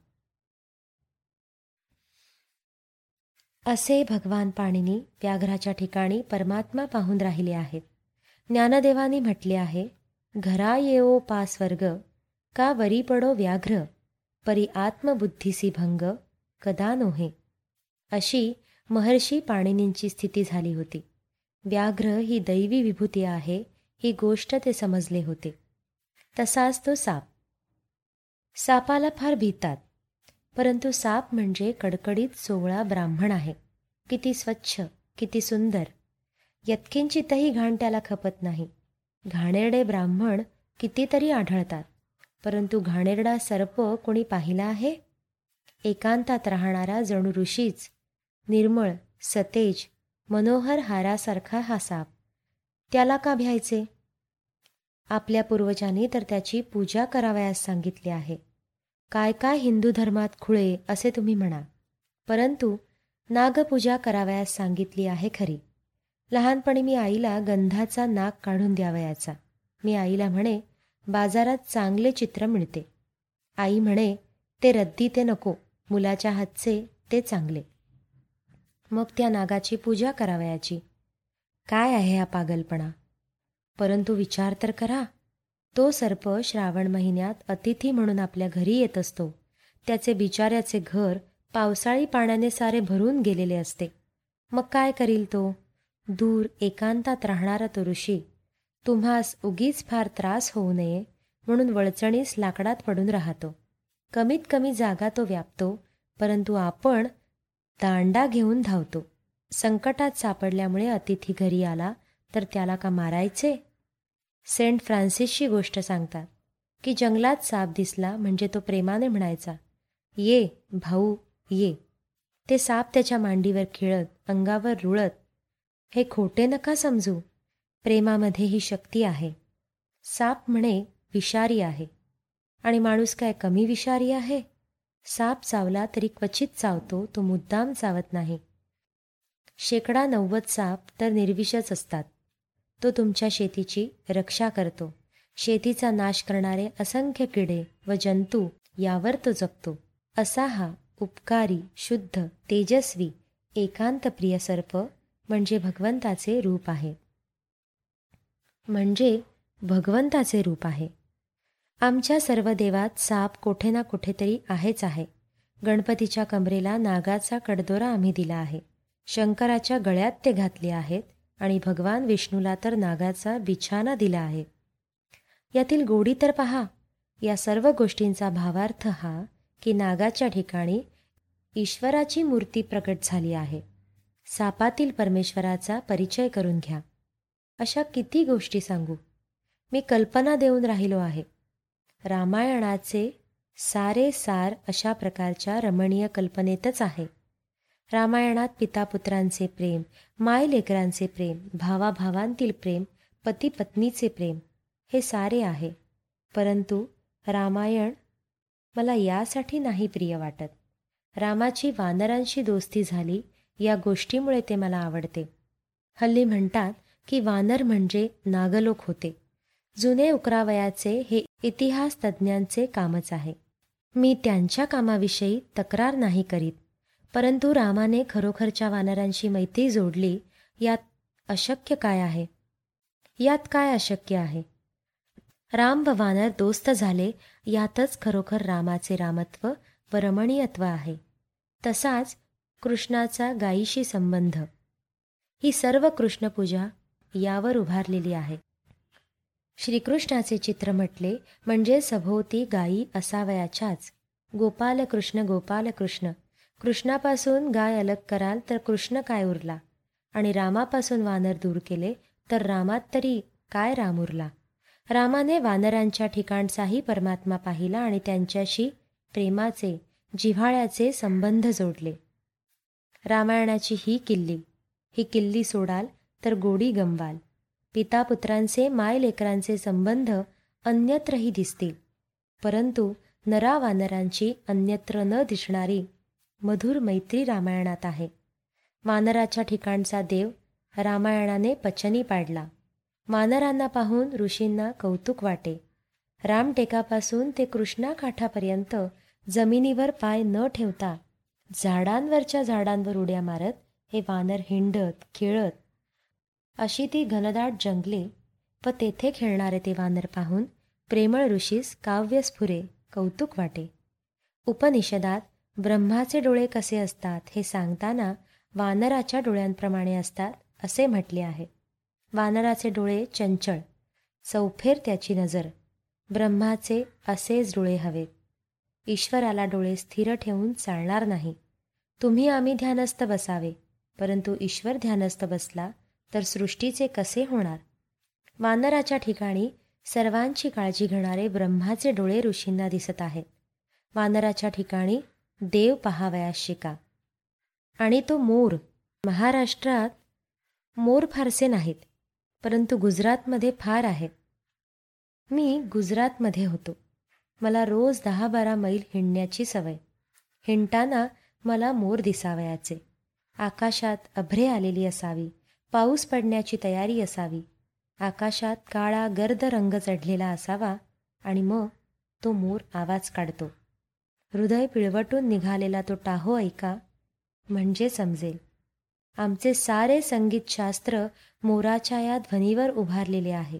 असे भगवान पाणिनी व्याघ्राच्या ठिकाणी परमात्मा पाहून राहिले आहेत. ज्ञानदेवानी म्हटले आहे घरा येओ पा स्वर्ग का वरी पडो व्याघ्र परी आत्मबुद्धीसी भंग कदा नोहे? अशी महर्षी पाणिनींची स्थिती झाली होती. व्याघ्र ही दैवी विभूती आहे ही गोष्ट ते समजले होते. तसाच तो साप. सापाला फार भीतात. परंतु साप म्हणजे कडकडीत सोवळा ब्राह्मण आहे. किती स्वच्छ किती सुंदर. यत्किंचितही घाण त्याला खपत नाही. घाणेरडे ब्राह्मण कितीतरी आढळतात. परंतु घाणेरडा सर्प कोणी पाहिला आहे? एकांतात राहणारा जणू ऋषीच. निर्मळ सतेज मनोहर हारासारखा हा साप. त्याला का भ्यायचे? आपल्या पूर्वजांनी तर त्याची पूजा करावयास सांगितले आहे. काय काय हिंदू धर्मात खुळे असे तुम्ही म्हणा. परंतु नागपूजा करावयास सांगितली आहे खरी. लहानपणी मी आईला गंधाचा नाक काढून द्यावयाचा. मी आईला म्हणे बाजारात चांगले चित्र मिळते. आई म्हणे ते रद्दी ते नको मुलाच्या हातचे ते चांगले. मग त्या नागाची पूजा करावयाची. काय आहे हा पागलपणा? परंतु विचार तर करा. तो सर्प श्रावण महिन्यात अतिथी म्हणून आपल्या घरी येत असतो. त्याचे बिचाऱ्याचे घर पावसाळी पाण्याने सारे भरून गेलेले असते. मग काय करील तो? दूर एकांतात राहणारा तो ऋषी तुम्हास उगीच फार त्रास होऊ नये म्हणून वळचणीस लाकडात पडून राहतो. कमीत कमी जागा तो व्यापतो परंतु आपण दांडा घेऊन धावतो. संकटात सापडल्यामुळे अतिथी घरी आला तर त्याला का मारायचे? सेंट फ्रान्सिसची गोष्ट सांगतात की जंगलात साप दिसला म्हणजे तो प्रेमाने म्हणायचा ये भाऊ ये. ते साप त्याच्या मांडीवर खिळत अंगावर रुळत हे खोटे नका समजू प्रेमामध्ये ही शक्ती आहे. साप म्हणे विषारी आहे. आणि माणूस काय कमी विषारी आहे? साप चावला तरी क्वचित चावतो तो मुद्दाम चावत नाही. शेकडा नव्वद साप तर निर्विषच असतात. तो तुमच्या शेतीची रक्षा करतो. शेतीचा नाश करणारे असंख्य किडे व जंतू यावर तो जगतो. असा हा उपकारी शुद्ध तेजस्वी एकांतप्रिय सर्प म्हणजे भगवंताचे रूप आहे. म्हणजे भगवंताचे रूप आहे. आमच्या सर्व देवात साप कोठे ना कुठेतरी आहेच आहे. गणपतीच्या कमरेला नागाचा कडदोरा आम्ही दिला आहे. शंकराच्या गळ्यात ते घातले आहेत. आणि भगवान विष्णूला तर नागाचा बिछाना दिला आहे. यातील गोडी तर पहा. या सर्व गोष्टींचा भावार्थ हा की नागाच्या ठिकाणी ईश्वराची मूर्ती प्रकट झाली आहे. सापातील परमेश्वराचा परिचय करून घ्या. अशा किती गोष्टी सांगू. मी कल्पना देऊन राहिलो आहे. रामायणाचे सारे सार अशा प्रकारच्या रमणीय कल्पनेतच आहे. रामायणात पितापुत्रांचे प्रेम माय लेकरांचे प्रेम भावाभावांतील प्रेम पती पत्नीचे प्रेम हे सारे आहे. परंतु रामायण मला यासाठी नाही प्रिय वाटत. रामाची वानरांशी दोस्ती झाली या गोष्टीमुळे ते मला आवडते. हल्ली म्हणतात की वानर म्हणजे नागलोक होते. जुने उकरावयाचे हे इतिहास तज्ज्ञांचे कामच आहे. मी त्यांच्या कामाविषयी तक्रार नाही करीत. परंतु रामाने खरोखरच्या वानरांशी मैत्री जोडली यात अशक्य काय आहे? यात काय अशक्य आहे? राम व वानर दोस्त झाले यातच खरोखर रामाचे रामत्व व रमणीयत्व आहे. तसाच कृष्णाचा गायीशी संबंध. ही सर्व कृष्णपूजा यावर उभारलेली आहे. श्रीकृष्णाचे चित्र म्हटले म्हणजे सभोवती गायी असावयाच्याच. गोपाल कृष्ण गोपाल कृष्ण. कृष्णापासून गाय अलग कराल तर कृष्ण काय उरला? आणि रामापासून वानर दूर केले तर रामात तरी काय राम उरला? रामाने वानरांच्या ठिकाणचाही परमात्मा पाहिला आणि त्यांच्याशी प्रेमाचे जिव्हाळ्याचे संबंध जोडले. रामायणाची ही किल्ली ही किल्ली सोडाल तर गोडी गमवाल. पितापुत्रांचे माय लेकरांचे संबंध अन्यत्रही दिसतील. परंतु नरा वानरांची अन्यत्र न दिसणारी मधुर मैत्री रामायणात आहे. वानराच्या ठिकाणचा देव रामायणाने पचनी पाडला. वानरांना पाहून ऋषींना कौतुक वाटे. रामटेकापासून ते कृष्णाकाठापर्यंत जमिनीवर पाय न ठेवता झाडांवरच्या झाडांवर उड्या मारत हे वानर हिंडत खेळत अशी ती घनदाट जंगले व तेथे खेळणारे ते वानर पाहून प्रेमळ ऋषीस काव्यस्फुरे कौतुक वाटे. उपनिषदात ब्रह्माचे डोळे कसे असतात हे सांगताना वानराच्या डोळ्यांप्रमाणे असतात असे म्हटले आहे. वानराचे डोळे चंचळ चौफेर त्याची नजर. ब्रह्माचे असेच डोळे हवेत ईश्वराला डोळे स्थिर ठेवून चालणार नाही. तुम्ही आम्ही ध्यानस्थ बसावे परंतु ईश्वर ध्यानस्थ बसला तर सृष्टीचे कसे होणार? वानराच्या ठिकाणी सर्वांची काळजी घेणारे ब्रह्माचे डोळे ऋषींना दिसत आहेत. वानराच्या ठिकाणी देव पहावयास शिका. आणि तो मोर महाराष्ट्रात मोर फारसे नाहीत परंतु गुजरातमध्ये फार आहेत मी गुजरातमध्ये होतो. मला रोज दहा बारा मैल हिंडण्याची सवय. हिंडताना मला मोर दिसावयाचे. आकाशात अभ्रे आलेली असावी पाऊस पडण्याची तयारी असावी. आकाशात काळा गर्द रंग चढलेला असावा आणि मग तो मोर आवाज काढतो. हृदय पिळवटून निघालेला तो टाहो ऐका. म्हणजे समजेल. आमचे सारे संगीतशास्त्र मोराच्या या ध्वनीवर उभारलेले आहे.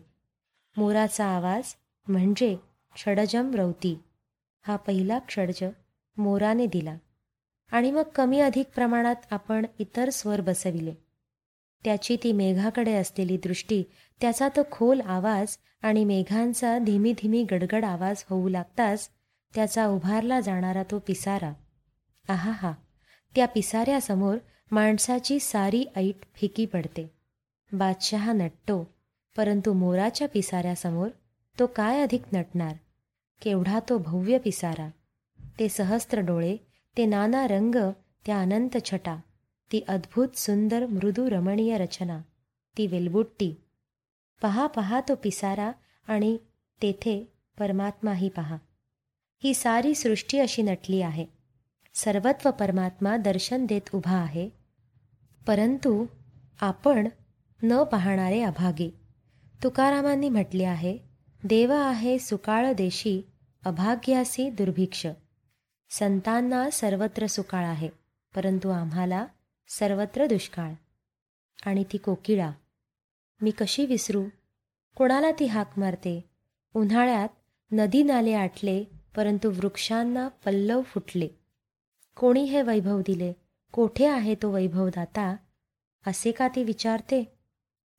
मोराचा आवाज म्हणजे षडजम रवती. हा पहिला क्षडज मोराने दिला. आणि मग कमी अधिक प्रमाणात आपण इतर स्वर बसविले. त्याची ती मेघाकडे असलेली दृष्टी त्याचा तो खोल आवाज आणि मेघांचा धीमी धीमी गडगड आवाज होऊ लागताच त्याचा उभारला जाणारा तो पिसारा. आहा हा त्या पिसाऱ्यासमोर माणसाची सारी ऐट फिकी पडते. बादशहा नटतो परंतु मोराच्या पिसाऱ्यासमोर तो काय अधिक नटणार? केवढा तो भव्य पिसारा. ते सहस्त्र डोळे ते नाना रंग त्या अनंत छटा ती अद्भुत सुंदर मृदू रमणीय रचना ती वेलबुट्टी. पहा पहा तो पिसारा आणि तेथे परमात्माही पहा. ही सारी सृष्टी अशी नटली आहे. सर्वत्व परमात्मा दर्शन देत उभा आहे. परंतु आपण न पाहणारे अभागे. तुकारामांनी म्हटले आहे देव आहे सुकाळ देशी अभाग्यासी दुर्भिक्ष. संतांना सर्वत्र सुकाळ आहे परंतु आम्हाला सर्वत्र दुष्काळ. आणि ती कोकिळा मी कशी विसरू? कोणाला ती हाक मारते? उन्हाळ्यात नदी नाले आटले परंतु वृक्षांना पल्लव फुटले. कोणी हे वैभव दिले? कोठे आहे तो वैभवदाता? असे का ती विचारते?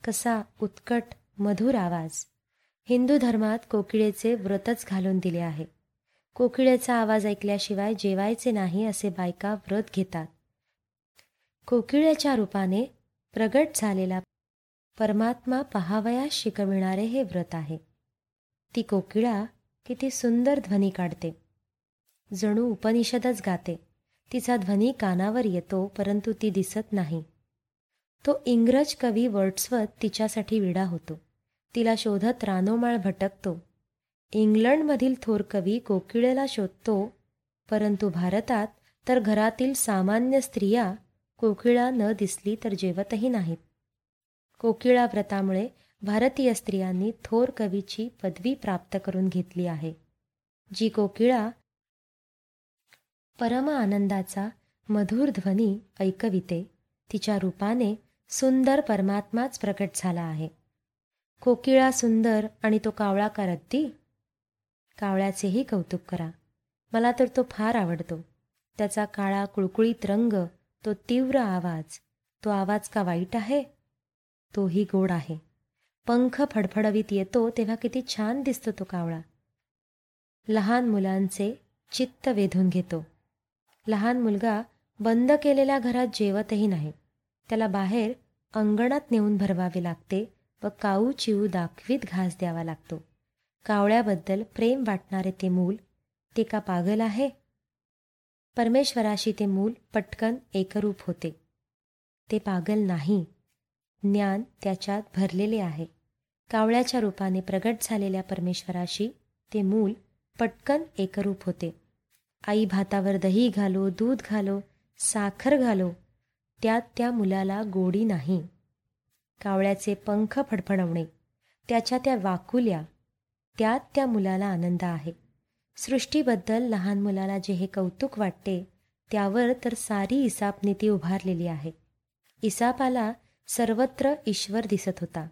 कसा उत्कट मधुर आवाज. हिंदू धर्मात कोकिळेचे व्रतच घालून दिले आहे. कोकिळेचा आवाज ऐकल्याशिवाय जेवायचे नाही असे बायका व्रत घेतात. कोकिळेच्या रूपाने प्रगट झालेला परमात्मा पहावयास शिकविणारे हे व्रत आहे. ती कोकिळा किती सुंदर ध्वनी काढते. जणू उपनिषदच गाते. तिचा ध्वनी कानावर येतो परंतु ती दिसत नाही. तो इंग्रज कवी वर्ड्सवत तिच्यासाठी विडा होतो. तिला शोधत रानोमाळ भटकतो. इंग्लंडमधील थोर कवी कोकिळेला शोधतो परंतु भारतात तर घरातील सामान्य स्त्रिया कोकिळा न दिसली तर जेवतही नाहीत. कोकिळा व्रतामुळे भारतीय स्त्रियांनी थोर कवीची पदवी प्राप्त करून घेतली आहे. जी कोकिळा परम आनंदाचा मधुर ध्वनी ऐकविते. तिच्या रूपाने सुंदर परमात्माच प्रकट झाला आहे. कोकिळा सुंदर आणि तो कावळा का रद्दी कावळ्याचेही कौतुक करा. मला तर तो फार आवडतो. त्याचा काळा कुळकुळीत रंग तो तीव्र आवाज तो आवाज का वाईट आहे? तोही गोड आहे. पंख फडफडवीत येतो तेव्हा किती छान दिसतो तो कावळा. लहान मुलांचे चित्त वेधून घेतो. लहान मुलगा बंद केलेल्या घरात जेवतही नाही. त्याला बाहेर अंगणात नेऊन भरवावे लागते व काऊ चिऊ दाखवीत घास द्यावा लागतो. कावळ्याबद्दल प्रेम वाटणारे ते मूल ते का पागल आहे? परमेश्वराशी ते मूल पटकन एकरूप होते. ते पागल नाही. ज्ञान त्याच्यात भरलेले आहे. कावळ्याच्या रूपाने प्रगट झालेल्या परमेश्वराशी ते मूल पटकन एकरूप होते. आई भातावर दही घालो दूध घालो साखर घालो त्यात त्या मुलाला गोडी नाही. कावळ्याचे पंख फडफडवणे त्याच्या त्या वाकुल्या त्यात त्या मुलाला आनंद आहे. सृष्टीबद्दल लहान मुलाला जे हे कौतुक वाटते त्यावर तर सारी इसापनीती उभारलेली आहे. इसापाला सर्वत्र ईश्वर दिसत होता.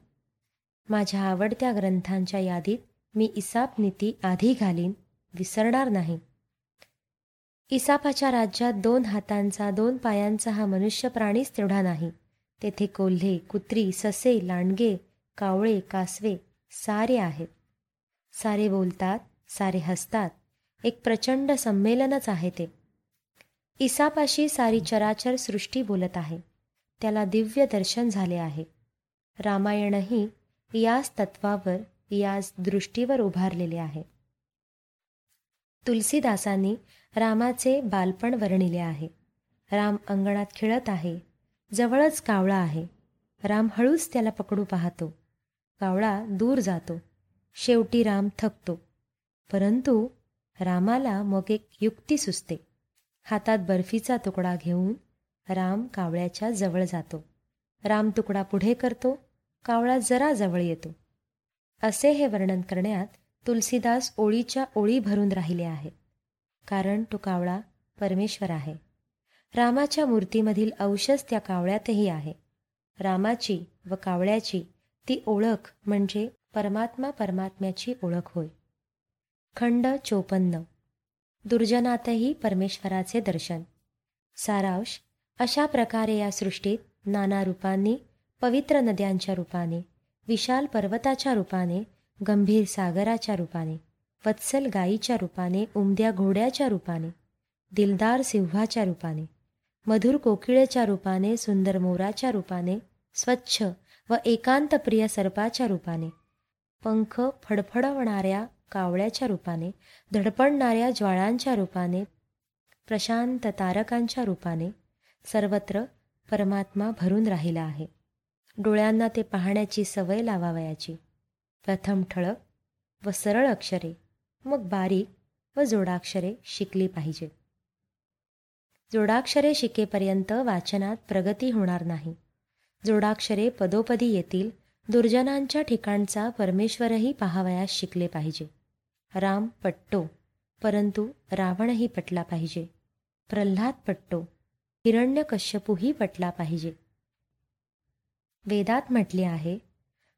माझ्या आवडत्या ग्रंथांच्या यादीत मी इसाप नीती आधी घालीन विसरणार नाही. इसापाच्या राज्यात दोन हातांचा दोन पायांचा हा मनुष्य प्राणीच तेवढा नाही. तेथे कोल्हे कुत्री ससे लांडगे कावळे कासवे सारे आहेत. सारे बोलतात सारे हसतात. एक प्रचंड संमेलनच आहे ते. इसापाशी सारी चराचर सृष्टी बोलत आहे. त्याला दिव्य दर्शन झाले आहे. रामायणही याच तत्वावर याच दृष्टीवर उभारलेले आहे. तुलसीदासांनी रामाचे बालपण वर्णिले आहे. राम अंगणात खेळत आहे. जवळच कावळा आहे. राम हळूच त्याला पकडू पाहतो. कावळा दूर जातो. शेवटी राम थकतो. परंतु रामाला मग एक युक्ती सुचते. हातात बर्फीचा तुकडा घेऊन राम कावळ्याच्या जवळ जातो. राम तुकडा पुढे करतो कावळा जरा जवळ येतो. असे हे वर्णन करण्यात तुलसीदास ओळीच्या ओळी भरून राहिले आहेत कारण तो कावळा परमेश्वर आहे. रामाच्या मूर्तीमधील अंशच त्या कावळ्यातही आहे. रामाची व कावळ्याची ती ओळख म्हणजे परमात्मा परमात्म्याची ओळख होय. खंड चोपन्न. दुर्जनातही परमेश्वराचे दर्शन. सारांश अशा प्रकारे या सृष्टीत नाना रूपांनी पवित्र नद्यांच्या रूपाने विशाल पर्वताच्या रूपाने गंभीर सागराच्या रूपाने वत्सल गायीच्या रूपाने उमद्या घोड्याच्या रूपाने दिलदार सिंहाच्या रूपाने मधुर कोकिळेच्या रूपाने सुंदर मोराच्या रूपाने स्वच्छ व एकांतप्रिय सर्पाच्या रूपाने पंख फडफडवणाऱ्या कावळ्याच्या रूपाने धडपडणाऱ्या ज्वाळांच्या रूपाने प्रशांत तारकांच्या रूपाने सर्वत्र परमात्मा भरून राहिला आहे. डोळ्यांना ते पाहण्याची सवय लावावयाची. प्रथम ठळक व सरळ अक्षरे मग बारीक व जोडाक्षरे शिकली पाहिजे. जोडाक्षरे शिकेपर्यंत वाचनात प्रगती होणार नाही. जोडाक्षरे पदोपदी येतील दुर्जनांच्या ठिकाणचा परमेश्वरही पाहावयास शिकले पाहिजे. राम पट्टो परंतु रावणही पटला पाहिजे. प्रल्हाद पट्टो हिरण्यकश्यपूही पटला पाहिजे. वेदात म्हटले आहे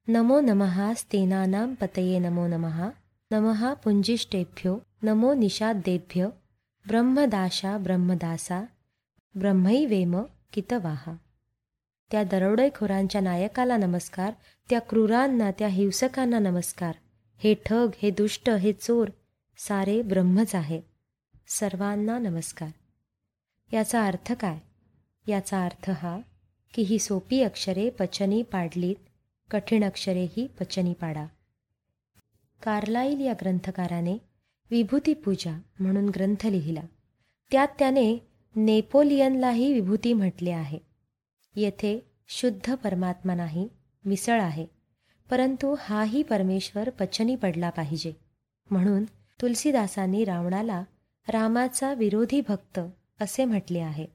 नमो नमहा स्तेनानां पतये नमो नमहा नमहा पुंजिष्टेभ्यो नमो निषादेभ्य ब्रह्मदाशा ब्रह्मदासा ब्रह्मैवेम कितवाहा त्या दरोडेखोरांच्या नायकाला नमस्कार त्या क्रूरांना त्या हिंसकांना नमस्कार. हे ठग हे दुष्ट हे चोर सारे ब्रह्मच आहे. सर्वांना नमस्कार. याचा अर्थ काय? याचा अर्थ हा की ही सोपी अक्षरे पचनी पाडलीत कठीण अक्षरेही पचनी पाडा. कार्लाईल या ग्रंथकाराने विभूती पूजा म्हणून ग्रंथ लिहिला. त्यात त्याने नेपोलियनलाही विभूती म्हटले आहे. येथे शुद्ध परमात्मा नाही मिसळ आहे परंतु हाही परमेश्वर पचनी पडला पाहिजे. म्हणून तुलसीदासांनी रावणाला रामाचा विरोधी भक्त असे म्हटले आहे.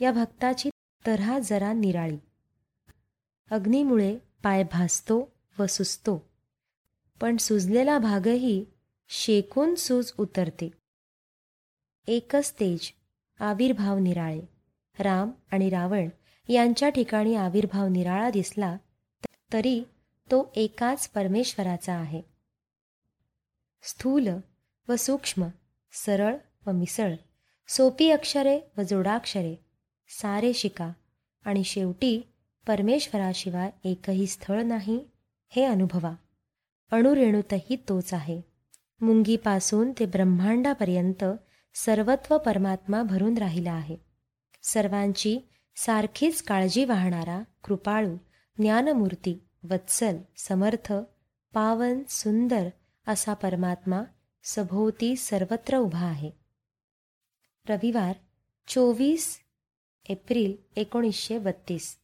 या भक्ताची तऱ्हा जरा निराळी. अग्नीमुळे पाय भासतो व सुजतो. पण सुजलेला भागही शेकून सूज उतरते. एकच तेज आविर्भाव निराळे. राम आणि रावण यांच्या ठिकाणी आविर्भाव निराळा दिसला तरी तो एकाच परमेश्वराचा आहे. स्थूल व सूक्ष्म सरळ व मिसळ. सोपी अक्षरे व जोडाक्षरे सारे शिका. आणि शेवटी परमेश्वराशिवाय एकही स्थळ नाही हे अनुभवा. अणुरेणूतही तोच आहे. मुंगीपासून ते ब्रह्मांडापर्यंत सर्वत्व परमात्मा भरून राहिला आहे. सर्वांची सारखीच काळजी वाहणारा कृपाळू ज्ञानमूर्ती वत्सल समर्थ पावन सुंदर असा परमात्मा सभोवती सर्वत्र उभा आहे. रविवार चोवीस एप्रिल एकोणीसशे बत्तीस.